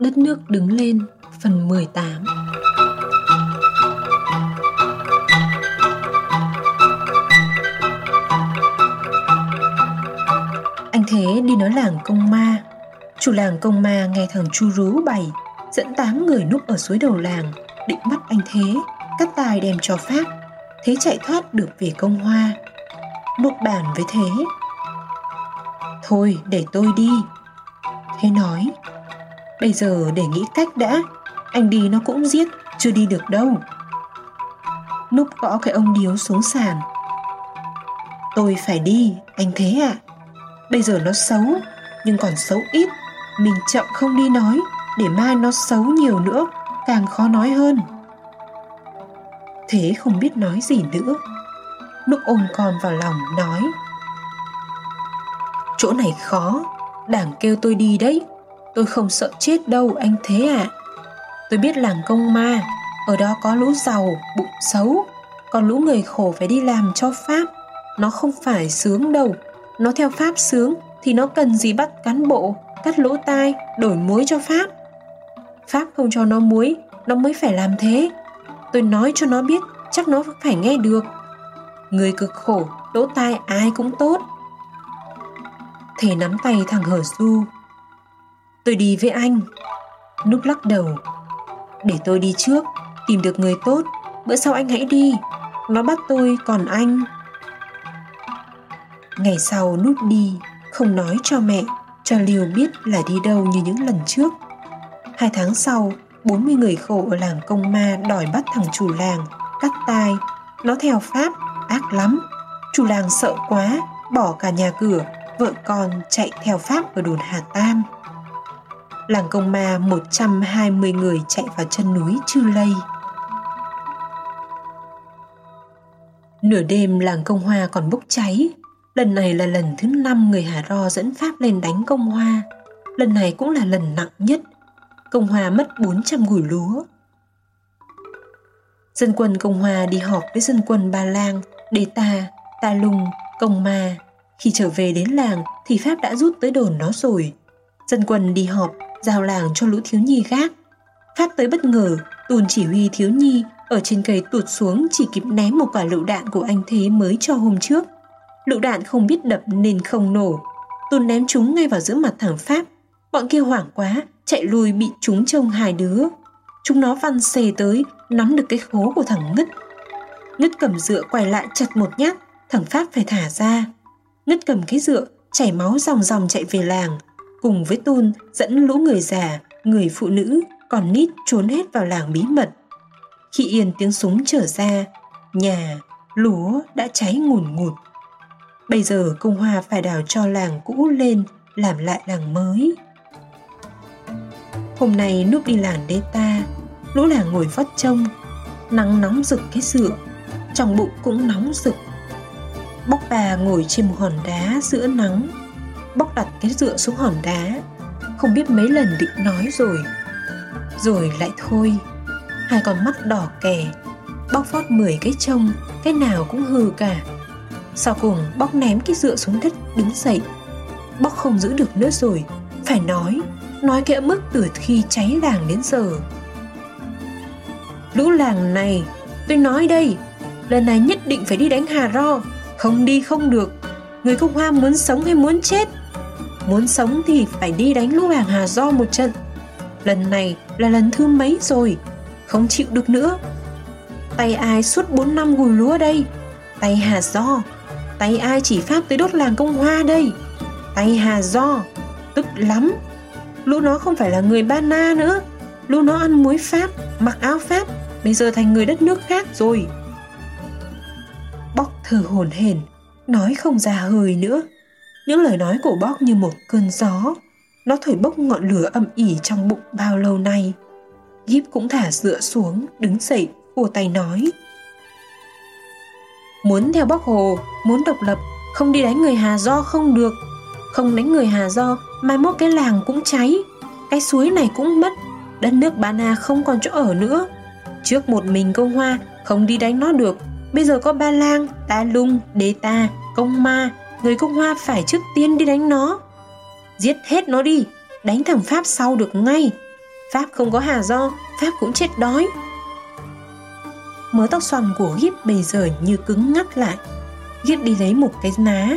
Đất nước đứng lên, phần 18 Anh Thế đi nói làng công ma. Chủ làng công ma nghe thằng chu rú bày, Dẫn tám người núp ở suối đầu làng, Định bắt anh Thế, Cắt tài đem cho Pháp. Thế chạy thoát được về công hoa. Núp bàn với Thế. Thôi, để tôi đi. Thế nói. Bây giờ để nghĩ cách đã, Anh đi nó cũng giết, Chưa đi được đâu. Núp gõ cái ông điếu xuống sàn. Tôi phải đi, Anh thế ạ. À? Bây giờ nó xấu, Nhưng còn xấu ít. Mình chậm không đi nói, Để mai nó xấu nhiều nữa, Càng khó nói hơn. Thế không biết nói gì nữa. Núp ôm con vào lòng, nói. Chỗ này khó, Đảng kêu tôi đi đấy. Tôi không sợ chết đâu anh thế ạ. À. Tôi biết làng công ma Ở đó có lũ giàu, bụng xấu. Còn lũ người khổ phải đi làm cho Pháp. Nó không phải sướng đâu. Nó theo Pháp sướng Thì nó cần gì bắt cán bộ Cắt lỗ tai, đổi muối cho Pháp? Pháp không cho nó muối Nó mới phải làm thế. Tôi nói cho nó biết Chắc nó phải nghe được. Người cực khổ, lỗ tai ai cũng tốt. Thể nắm tay thằng Hở Du Tôi đi với anh. Núp lắc đầu, Để tôi đi trước, Tìm được người tốt, Bữa sau anh hãy đi, Nó bắt tôi, còn anh. Ngày sau Núp đi, Không nói cho mẹ, Cho liều biết là đi đâu như những lần trước. Hai tháng sau 40 người khổ ở làng công ma đòi bắt thằng chủ làng, Cắt tai. Nó theo Pháp, Ác lắm. Chủ làng sợ quá, Bỏ cả nhà cửa, Vợ con chạy theo Pháp ở đồn Hà Tam làng công ma 120 người chạy vào chân núi Chư Lây. Nửa đêm làng công hoa còn bốc cháy. Lần này là lần thứ năm người Hà Ro dẫn Pháp lên đánh công hoa. Lần này cũng là lần nặng nhất. Công hoa mất 400 gùi lúa. Dân quân Công Hoa đi họp với dân quân Ba Lang, Đề Ta, Ta Lung, Công Ma. Khi trở về đến làng thì Pháp đã rút tới đồn nó rồi. Dân quân đi họp giao làng cho lũ thiếu nhi gác. phát tới bất ngờ, Tùn chỉ huy thiếu nhi ở trên cây tụt xuống chỉ kịp ném một quả lựu đạn của anh Thế mới cho hôm trước. Lựu đạn không biết đập nên không nổ. Tùn ném chúng ngay vào giữa mặt thằng Pháp. Bọn kia hoảng quá, chạy lùi bị chúng trông hai đứa. Chúng nó văn xề tới, nắm được cái khố của thằng Ngứt. Ngứt cầm dựa quay lại chặt một nhát, thằng Pháp phải thả ra. Ngứt cầm cái dựa, chảy máu ròng ròng chạy về làng cùng với tôn dẫn lũ người già, người phụ nữ, còn nít trốn hết vào làng bí mật. Khi yên tiếng súng trở ra, nhà, lúa đã cháy ngùn ngụt. Bây giờ công hoa phải đào cho làng cũ lên, làm lại làng mới. Hôm nay núp đi làng đê ta, lũ làng ngồi vắt trông, nắng nóng rực cái sữa, trong bụng cũng nóng rực. Bóc bà ngồi trên một hòn đá giữa nắng, bóc đặt cái dựa xuống hòn đá. Không biết mấy lần định nói rồi. Rồi lại thôi. Hai con mắt đỏ kè, bóc phót mười cái trông, cái nào cũng hừ cả. Sau cùng bóc ném cái dựa xuống đất đứng dậy. Bóc không giữ được nữa rồi, phải nói nói kẽ mức từ khi cháy làng đến giờ. Lũ làng này, tôi nói đây, lần này nhất định phải đi đánh hà ro. Không đi không được. Người công hoa muốn sống hay muốn chết? Muốn sống thì phải đi đánh lũ hàng Hà Do một trận. Lần này là lần thứ mấy rồi? Không chịu được nữa. Tay ai suốt 4 năm gùi lúa đây? Tay Hà Do. Tay ai chỉ pháp tới đốt làng công hoa đây? Tay Hà Do. Tức lắm. Lũ nó không phải là người Ba Na nữa. Lũ nó ăn muối Pháp, Mặc áo Pháp, Bây giờ thành người đất nước khác rồi. Bóc thở hồn hển, Nói không ra hơi nữa những lời nói của Bóc như một cơn gió, nó thổi bốc ngọn lửa âm ỉ trong bụng bao lâu nay. Gíp cũng thả dựa xuống, đứng dậy, ùa tay nói. Muốn theo bóc hồ, muốn độc lập, không đi đánh người Hà Do không được. Không đánh người Hà Do, mai mốt cái làng cũng cháy, cái suối này cũng mất, đất nước Ba Na không còn chỗ ở nữa. Trước một mình công hoa, không đi đánh nó được, bây giờ có ba lang, ta lung, đế ta, công ma, người công hoa phải trước tiên đi đánh nó giết hết nó đi đánh thằng pháp sau được ngay Pháp không có hà do, Pháp cũng chết đói. Mớ tóc xoăn của Gíp bây giờ như cứng ngắt lại. Gíp đi lấy một cái ná,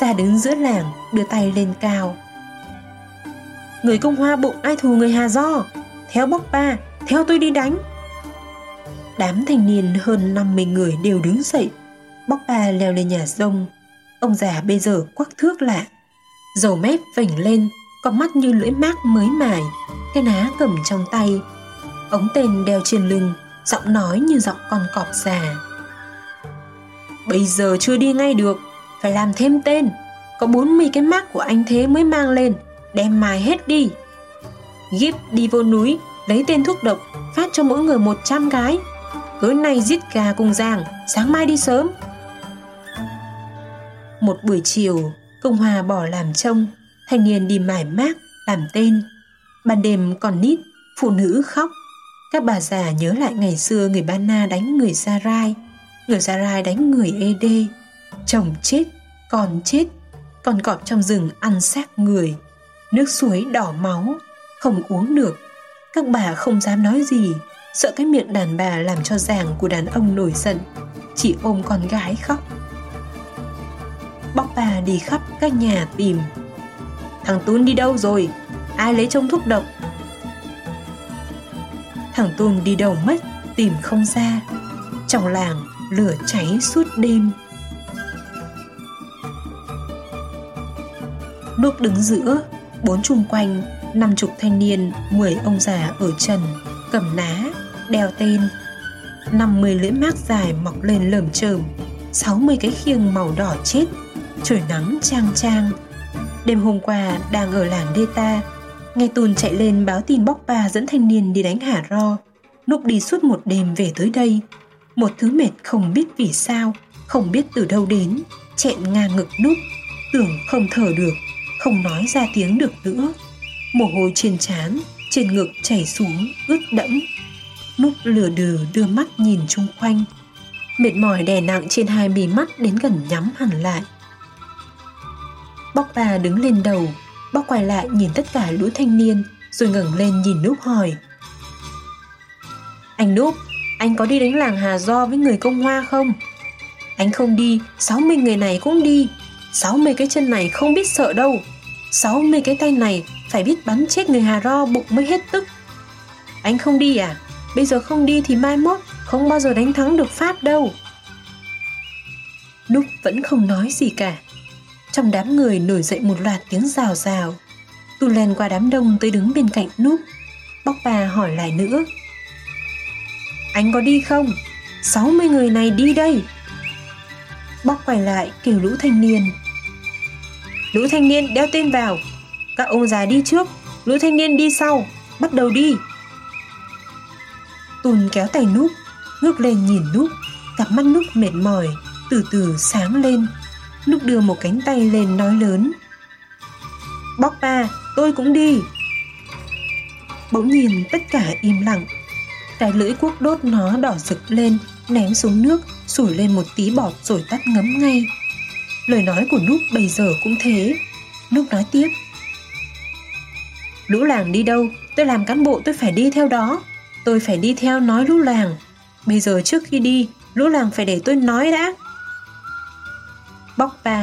ra đứng giữa làng, đưa tay lên cao. Người công hoa bụng ai thù người hà do, theo bóc ba, theo tôi đi đánh. Đám thanh niên hơn 50 người đều đứng dậy, bóc ba leo lên nhà rông. Ông già bây giờ quắc thước lạ, dầu mép vểnh lên, con mắt như lưỡi mác mới mài, cái ná cầm trong tay. Ống tên đeo trên lưng, giọng nói như giọng con cọp già. Bây giờ chưa đi ngay được, phải làm thêm tên. Có 40 cái mác của anh thế mới mang lên, đem mài hết đi. Gip đi vô núi, lấy tên thuốc độc, phát cho mỗi người 100 cái. Tối nay giết gà cùng giàng, sáng mai đi sớm. Một buổi chiều, Công Hòa bỏ làm trông, thanh niên đi mải mác, làm tên. Ban đêm còn nít, phụ nữ khóc. Các bà già nhớ lại ngày xưa người Ba Na đánh người Gia Rai, người Gia Rai đánh người Ê Đê. Chồng chết, con chết, con cọp trong rừng ăn xác người. Nước suối đỏ máu, không uống được. Các bà không dám nói gì, sợ cái miệng đàn bà làm cho giảng của đàn ông nổi giận, chỉ ôm con gái khóc. Bóc bà đi khắp các nhà tìm. Thằng Tún đi đâu rồi? Ai lấy trông thuốc độc? Thằng Tún đi đâu mất, tìm không ra. Trong làng, lửa cháy suốt đêm. Lúc đứng giữa, bốn chung quanh, năm chục thanh niên, mười ông già ở trần, cầm ná, đeo tên. năm mươi lưỡi mác dài mọc lên lởm chởm, sáu mươi cái khiêng màu đỏ chết trời nắng trang trang. Đêm hôm qua đang ở làng Đê Ta, nghe Tùn chạy lên báo tin bóc ba dẫn thanh niên đi đánh hả ro. Lúc đi suốt một đêm về tới đây, một thứ mệt không biết vì sao, không biết từ đâu đến, chẹn ngang ngực núp, tưởng không thở được, không nói ra tiếng được nữa. Mồ hôi trên trán, trên ngực chảy xuống, ướt đẫm. Núp lừa đừ đưa mắt nhìn chung quanh, mệt mỏi đè nặng trên hai mí mắt đến gần nhắm hẳn lại. Bóc bà đứng lên đầu, bóc quay lại nhìn tất cả lũ thanh niên, rồi ngẩng lên nhìn Núp hỏi. Anh Núp, anh có đi đánh làng Hà Do với người công hoa không? Anh không đi, 60 người này cũng đi. 60 cái chân này không biết sợ đâu. 60 cái tay này phải biết bắn chết người Hà Ro bụng mới hết tức. Anh không đi à? Bây giờ không đi thì mai mốt không bao giờ đánh thắng được Pháp đâu. Núp vẫn không nói gì cả. Trong đám người nổi dậy một loạt tiếng rào rào. Tu len qua đám đông tới đứng bên cạnh núp. Bóc bà hỏi lại nữa. Anh có đi không? 60 người này đi đây. Bóc quay lại kêu lũ thanh niên. Lũ thanh niên đeo tên vào. Các ông già đi trước, lũ thanh niên đi sau. Bắt đầu đi. Tùn kéo tay núp, ngước lên nhìn núp, cặp mắt núp mệt mỏi, từ từ sáng lên lúc đưa một cánh tay lên nói lớn. Bóc ba, tôi cũng đi. Bỗng nhìn tất cả im lặng. Cái lưỡi cuốc đốt nó đỏ rực lên, ném xuống nước, sủi lên một tí bọt rồi tắt ngấm ngay. Lời nói của núp bây giờ cũng thế. Núp nói tiếp. Lũ làng đi đâu? Tôi làm cán bộ tôi phải đi theo đó. Tôi phải đi theo nói lũ làng. Bây giờ trước khi đi, lũ làng phải để tôi nói đã. Bóc ba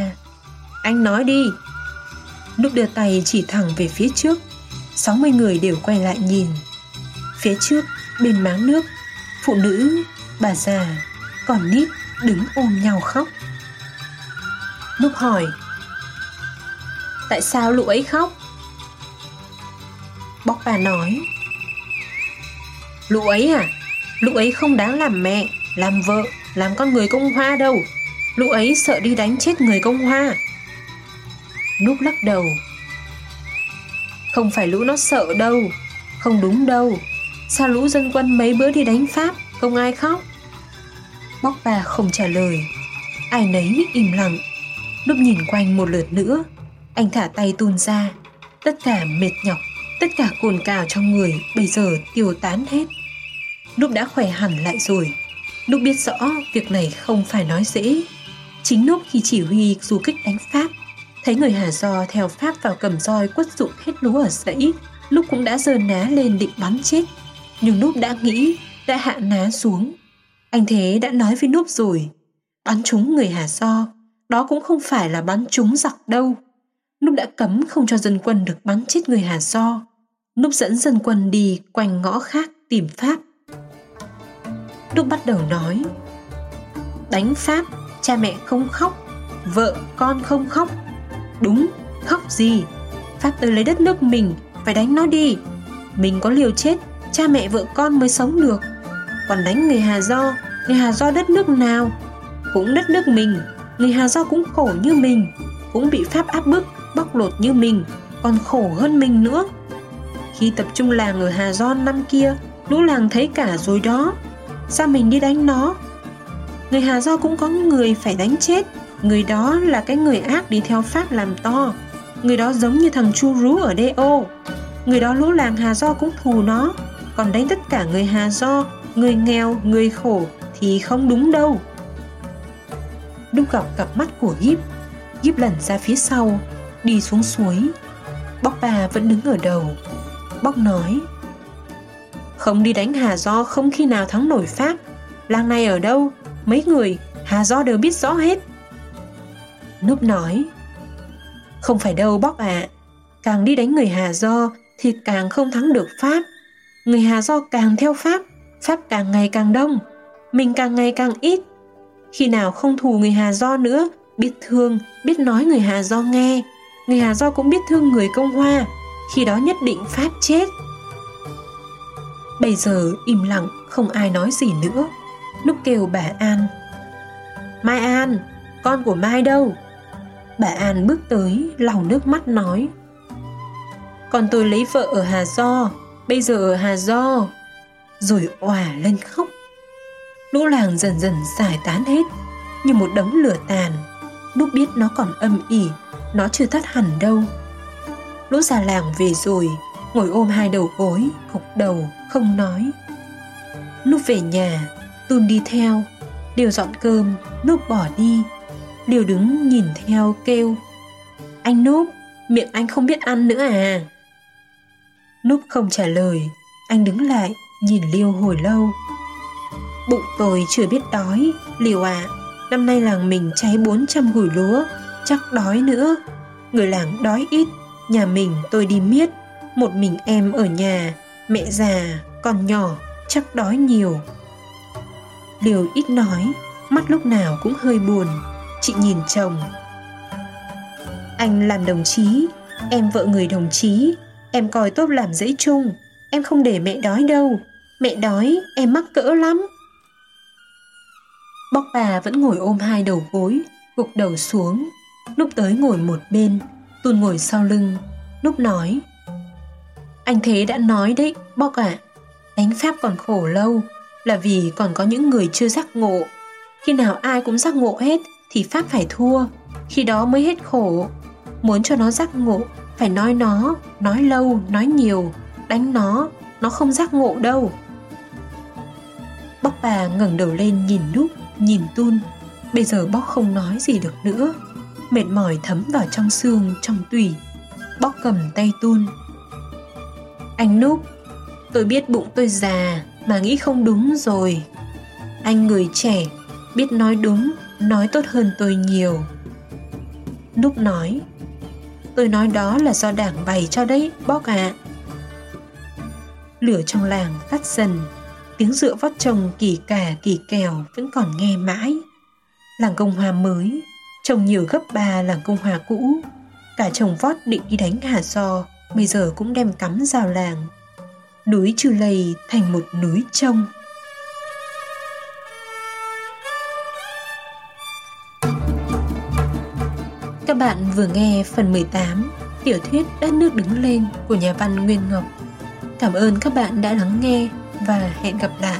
Anh nói đi. Lúc đưa tay chỉ thẳng về phía trước 60 người đều quay lại nhìn. Phía trước bên máng nước Phụ nữ, bà già Còn nít đứng ôm nhau khóc. Lúc hỏi Tại sao lũ ấy khóc? Bóc bà nói Lũ ấy à? Lũ ấy không đáng làm mẹ Làm vợ Làm con người công hoa đâu. Lũ ấy sợ đi đánh chết người công hoa. Núp lắc đầu, Không phải lũ nó sợ đâu, Không đúng đâu. Sao lũ dân quân mấy bữa đi đánh Pháp, Không ai khóc? Bóc bà không trả lời. Ai nấy im lặng. Núp nhìn quanh một lượt nữa, Anh thả tay tuôn ra. Tất cả mệt nhọc, Tất cả cồn cào trong người Bây giờ tiêu tán hết. Núp đã khỏe hẳn lại rồi. Núp biết rõ việc này không phải nói dễ. Chính lúc khi chỉ huy du kích đánh Pháp, thấy người Hà Do theo Pháp vào cầm roi quất dụng hết lúa ở dãy, lúc cũng đã giơ ná lên định bắn chết. Nhưng Núp đã nghĩ Đã hạ ná xuống. Anh Thế đã nói với Núp rồi Bắn trúng người Hà Do Đó cũng không phải là bắn trúng giặc đâu. Núp đã cấm không cho dân quân được bắn chết người Hà Do. Núp dẫn dân quân đi quanh ngõ khác tìm Pháp. Núp bắt đầu nói Đánh Pháp, cha mẹ không khóc Vợ, con không khóc. Đúng, khóc gì? Pháp tới lấy đất nước mình Phải đánh nó đi. Mình có liều chết Cha mẹ vợ con mới sống được. Còn đánh người Hà Do Người Hà Do đất nước nào? Cũng đất nước mình Người Hà Do cũng khổ như mình Cũng bị Pháp áp bức Bóc lột như mình Còn khổ hơn mình nữa. Khi tập trung làng ở Hà Do năm kia Lũ làng thấy cả rồi đó. Sao mình đi đánh nó? Người Hà Do cũng có người phải đánh chết. Người đó là cái người ác đi theo Pháp làm to. Người đó giống như thằng chu rú ở DO Người đó lũ làng Hà Do cũng thù nó. Còn đánh tất cả người Hà Do Người nghèo, người khổ Thì không đúng đâu. Đúc gặp cặp mắt của Gíp. Gíp lẩn ra phía sau Đi xuống suối. Bóc bà vẫn đứng ở đầu. Bóc nói Không đi đánh Hà Do không khi nào thắng nổi Pháp. Làng này ở đâu? Mấy người Hà Do đều biết rõ hết. Núp nói Không phải đâu bóc ạ. À. Càng đi đánh người Hà Do Thì càng không thắng được Pháp. Người Hà Do càng theo Pháp Pháp càng ngày càng đông Mình càng ngày càng ít. Khi nào không thù người Hà Do nữa Biết thương, biết nói người Hà Do nghe. Người Hà Do cũng biết thương người Công Hoa Khi đó nhất định Pháp chết. Bây giờ im lặng Không ai nói gì nữa. Lúc kêu bà An Mai An, con của Mai đâu? Bà An bước tới, lòng nước mắt nói Còn tôi lấy vợ ở Hà Do, bây giờ ở Hà Do. Rồi òa lên khóc. Lũ làng dần dần giải tán hết Như một đống lửa tàn. Lúc biết nó còn âm ỉ Nó chưa tắt hẳn đâu. Lũ già làng về rồi Ngồi ôm hai đầu gối Gục đầu không nói. Lúc về nhà Tun đi theo Điều dọn cơm Núp bỏ đi Điều đứng nhìn theo kêu. Anh Núp Miệng anh không biết ăn nữa à? Núp không trả lời Anh đứng lại Nhìn Liêu hồi lâu. Bụng tôi chưa biết đói Liêu ạ à, Năm nay làng mình cháy 400 gùi lúa Chắc đói nữa. Người làng đói ít Nhà mình tôi đi miết Một mình em ở nhà Mẹ già, con nhỏ Chắc đói nhiều. Liều ít nói Mắt lúc nào cũng hơi buồn. Chị nhìn chồng. Anh làm đồng chí Em vợ người đồng chí Em coi tốt làm dễ chung Em không để mẹ đói đâu. Mẹ đói em mắc cỡ lắm. Bóc bà vẫn ngồi ôm hai đầu gối Gục đầu xuống. Lúc tới ngồi một bên Tuôn ngồi sau lưng Lúc nói Anh Thế đã nói đấy Bóc ạ. À, Đánh Pháp còn khổ lâu là vì còn có những người chưa giác ngộ Khi nào ai cũng giác ngộ hết Thì Pháp phải thua Khi đó mới hết khổ Muốn cho nó giác ngộ Phải nói nó Nói lâu, nói nhiều Đánh nó Nó không giác ngộ đâu Bóc bà ngẩng đầu lên nhìn núp nhìn Tun. Bây giờ bóc không nói gì được nữa. Mệt mỏi thấm vào trong xương, trong tủy. Bóc cầm tay Tun. Anh Núp, tôi biết bụng tôi già mà nghĩ không đúng rồi. Anh người trẻ, biết nói đúng, nói tốt hơn tôi nhiều. Núp nói, tôi nói đó là do đảng bày cho đấy, bóc ạ. À. Lửa trong làng tắt dần, tiếng dựa vót chồng kỳ cà kỳ kèo vẫn còn nghe mãi. Làng công hòa mới, trồng nhiều gấp ba làng công hòa cũ. Cả chồng vót định đi đánh hà do, bây giờ cũng đem cắm rào làng. Núi Trừ Lầy thành một núi trông. Các bạn vừa nghe phần 18 tiểu thuyết Đất nước đứng lên của nhà văn Nguyên Ngọc. Cảm ơn các bạn đã lắng nghe và hẹn gặp lại